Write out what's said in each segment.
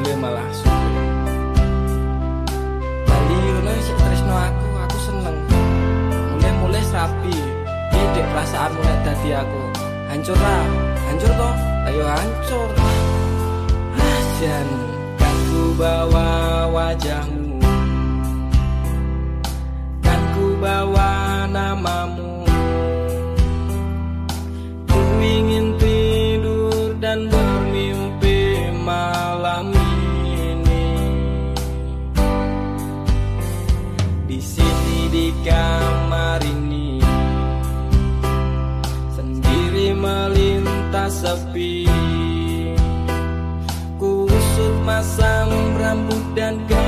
mulih malah Bali ngono isih tresno aku, aku seneng. Mulai mulai rapi Iki perasaan mulai hati dadi aku. Hancur lah, hancur toh, ayo hancur. Asian, kan ku bawa wajahmu. Kan ku bawa namamu. Di sini di kamar ini. Sendiri melintas sepi. Kusut masam rambut dan gaun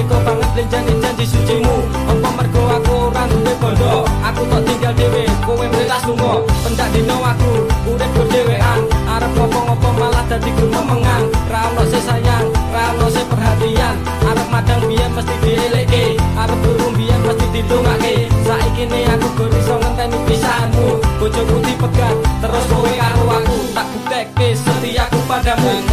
teko banget ning janji-janji sucimu Apa mergo aku ora duwe bondo Aku tok tinggal dhewe kowe mlelas lunga Pendak dino aku urip berdewean Arep ngopo-ngopo malah dadi gumemengan Ra ono sing sayang, ra ono sing perhatian. Arep madang biyen mesti dieleke Arep burung biyen mesti dilungake Saiki ne aku gak iso ngenteni pisahanmu. Bojoku dipegat terus kowe karo aku. Tak buktekke setiaku padamu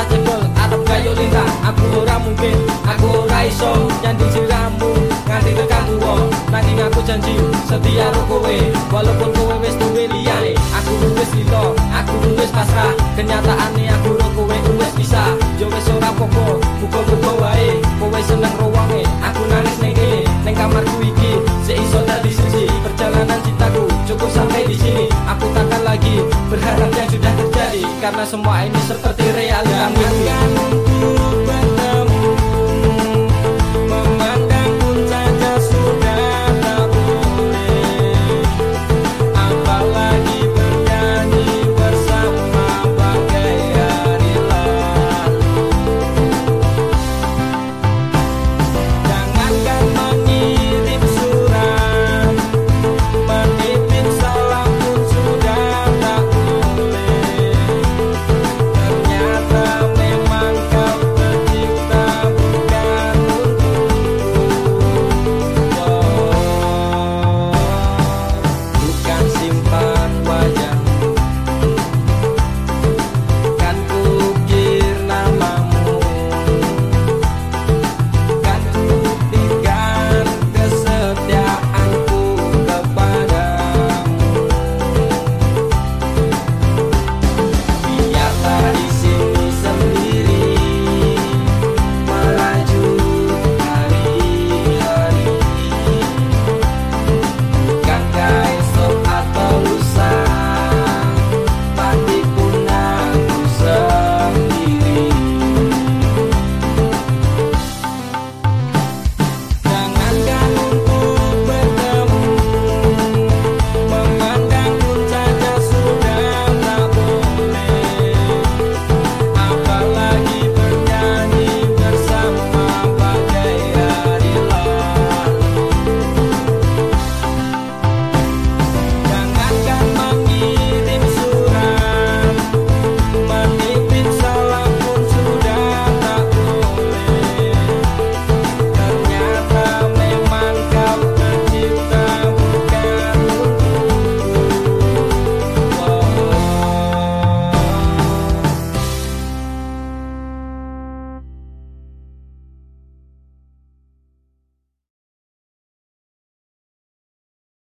Ibaratnya bocah cebol, arep kayo lintang Aku ora mungkin, aku ora iso Nyandi siramu, nganti tekan tuwa Nanging aku janji, setia ro kowe. Walaupun kowe wis duwe liyane Aku wis lilo, aku wis pasrah. Kenyataane aku ro kowe wis bisa. Yo wis ora apa-apa, muga-muga wae. Kowe seneng ruwange, aku nangis ning kene. Ning kamarku iki, seiso tadi siji Perjalanan cintaku cukup sampai di sini. Aku takkan lagi berharap yang sudah terjadi. Karena semua ini seperti mimpi untuk